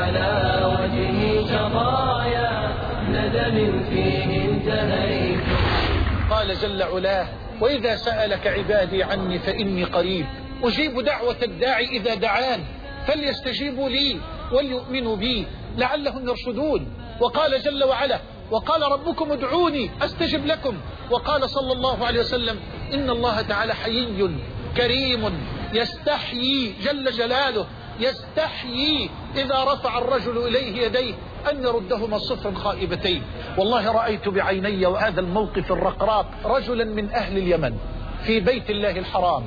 على وجهي شظايا ندم فيه انتهيت. قال جل علاه وإذا سألك عبادي عني فإني قريب. أجيب دعوة الداعي إذا دعان. فليستجيبوا لي وليؤمنوا بي لعلهم يرشدون. وقال جل وعلا وقال ربكم ادعوني أستجب لكم. وقال صلى الله عليه وسلم إن الله تعالى حيي كريم يستحيي جل جلاله. يستحيي إذا رفع الرجل إليه يديه أن يردهما صفرا خائبتين. والله رأيت بعيني وهذا الموقف الرقراق رجلا من أهل اليمن في بيت الله الحرام.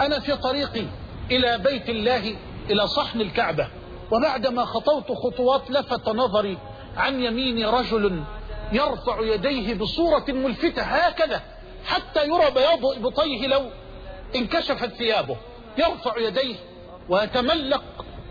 أنا في طريقي إلى بيت الله إلى صحن الكعبة وبعدما خطوت خطوات لفت نظري عن يميني رجل يرفع يديه بصورة ملفتة هكذا حتى يرى بياض إبطيه لو انكشفت ثيابه. يرفع يديه ويتملق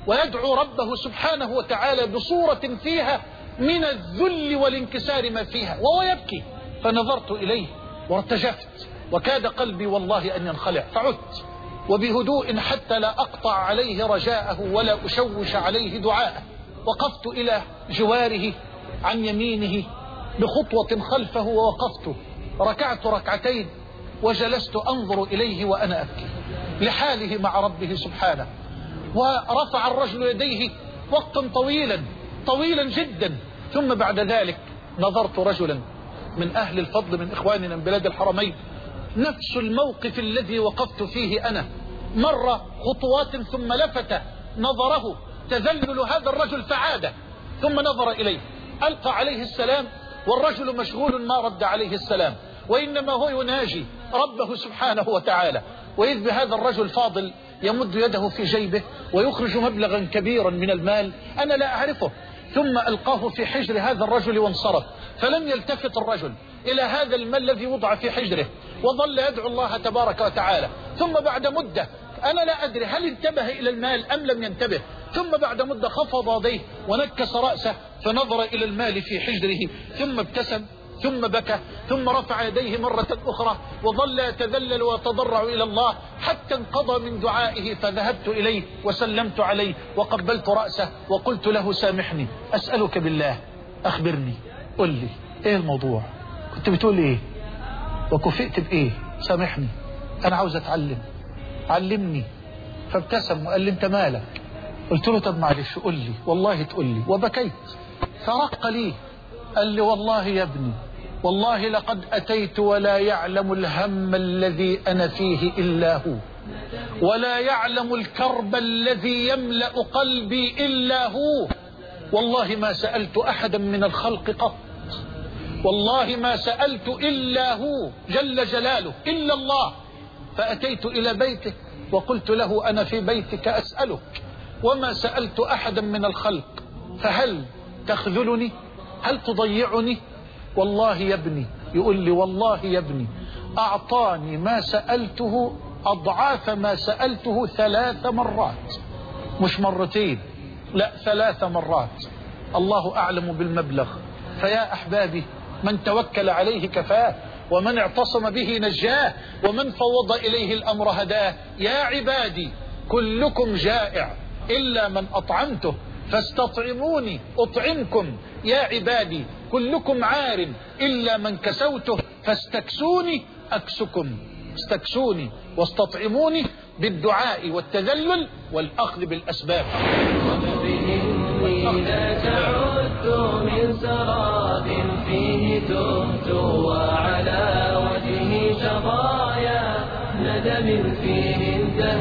ويدعو ربه سبحانه وتعالى بصورة فيها من الذل والانكسار ما فيها وهو يبكي. فنظرت إليه وارتجفت وكاد قلبي والله أن ينخلع. فعدت وبهدوء حتى لا أقطع عليه رجاءه ولا أشوش عليه دعاءه. وقفت إلى جواره عن يمينه بخطوة خلفه ووقفت. ركعت ركعتين وجلست أنظر إليه وأنا أبكي. لحاله مع ربه سبحانه. ورفع الرجل يديه وقتا طويلا طويلا جدا. ثم بعد ذلك نظرت رجلا من أهل الفضل من إخواننا من بلاد الحرمين. نفس الموقف الذي وقفت فيه أنا. مر خطوات ثم لفت نظره. تذلل هذا الرجل فعاد ثم نظر إليه. ألقى عليه السلام والرجل مشغول ما رد عليه السلام. وإنما هو يناجي ربه سبحانه وتعالى. وإذ بهذا الرجل فاضل يمد يده في جيبه ويخرج مبلغا كبيرا من المال. أنا لا أعرفه. ثم ألقاه في حجر هذا الرجل وانصرف. فلم يلتفت الرجل إلى هذا المال الذي وضع في حجره وظل يدعو الله تبارك وتعالى. ثم بعد مدة أنا لا أدري هل انتبه إلى المال أم لم ينتبه. ثم بعد مدة خفض يديه ونكس رأسه فنظر إلى المال في حجره ثم ابتسم. ثم بكى ثم رفع يديه مرة أخرى وظل يتذلل ويتضرع إلى الله حتى انقضى من دعائه فذهبت إليه وسلمت عليه وقبلت رأسه وقلت له سامحني أسألك بالله أخبرني قل لي إيه الموضوع؟ كنت بتقول إيه؟ وكفئت بإيه؟ سامحني أنا عاوز أتعلم علمني فابتسم وقال لي أنت مالك. قلت له طب معلش قل لي والله تقول لي وبكيت فرق لي. قال لي والله يا ابني والله لقد أتيت ولا يعلم الهم الذي أنا فيه إلا هو ولا يعلم الكرب الذي يملأ قلبي إلا هو. والله ما سألت أحدا من الخلق قط والله ما سألت إلا هو جل جلاله إلا الله. فأتيت إلى بيته وقلت له أنا في بيتك أسألك وما سألت أحدا من الخلق فهل تخذلني؟ هل تضيعني؟ والله يا ابني. يقول لي والله يا ابني أعطاني ما سألته أضعاف ما سألته ثلاث مرات. مش مرتين لا ثلاث مرات. الله أعلم بالمبلغ. فيا أحبابي من توكل عليه كفاه ومن اعتصم به نجاه ومن فوض إليه الأمر هداه. يا عبادي كلكم جائع إلا من أطعمته. فاستطعموني أطعمكم يا عبادي كلكم عار إلا من كسوته فاستكسوني أكسكم. استكسوني واستطعموني بالدعاء والتذلل والأخذ بالأسباب. وبإني لتعد من سراب فيه تهت وعلى وجهي شظايا ندم فيه انتهى.